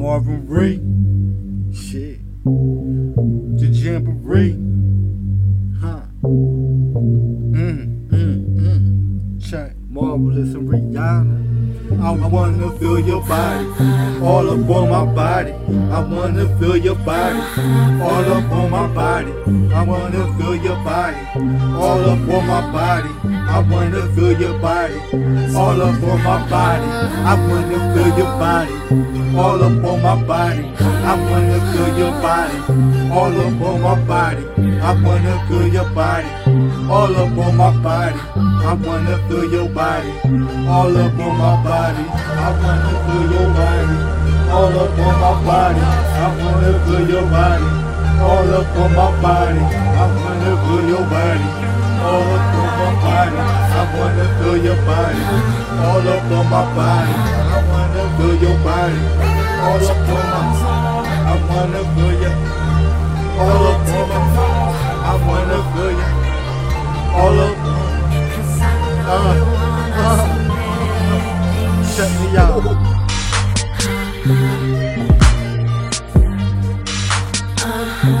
Marvin Ray. Shit. The Jamboree. Huh. Mm, mm, mm. Check. Marvelous and Rihanna. I wanna feel your body, all up on my body. I wanna feel your body, all up on my body. I wanna feel your body, all up on my body. I wanna feel your body, all up on my body. I wanna feel your body, all up on my body. I wanna feel your body, all up on my body. I wanna feel your body, all up on my body. I wanna feel your body, all up on my body. I wanna feel your body. All up on my body. I wanna feel your body. All up on my body. I wanna feel your body. All up on my body. I wanna feel your body. All up on my body. I wanna feel your body. All up on my I wanna feel you. Check me out. Tell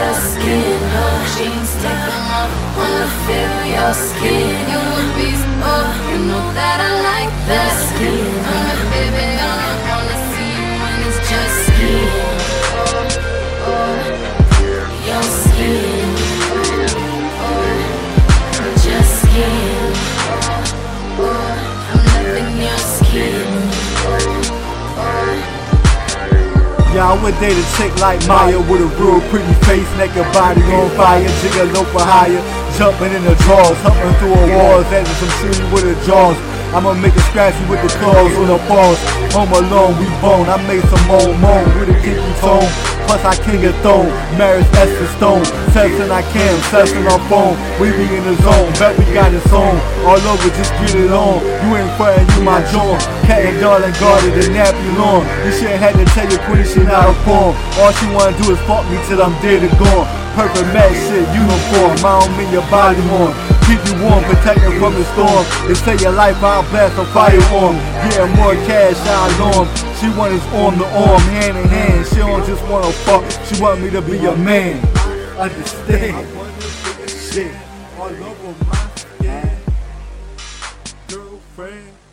You your beast, I would date a chick like Maya with a real pretty face, naked body on fire, jigger low for higher, jumping in the drawers, humping through a walls, adding some shooting with her jaws. I'ma make a scratchy with the claws on the paws. Home alone, we bone. I made some moan moan with a kinky tone. Plus I king a throne, marriage Esther Stone. Testing I can, testing our phone. We be in the zone, bet we got it on. All over, just get it on. You ain't fighting, you my joint. Cat and darling guarded the nappy lawn. You shit had to tell your queen she not a porn. All she wanna do is fuck me till I'm dead and gone. Perfect match shit, uniform. I don't mean your body on. Keep you warm, protect you from the storm. They say your life, I'll blast a fire on. Getting more cash, I on. She want his arm to arm, hand in hand. She don't just wanna fuck, she want me to be a man. Understand? Shit all over my skin. Girlfriend.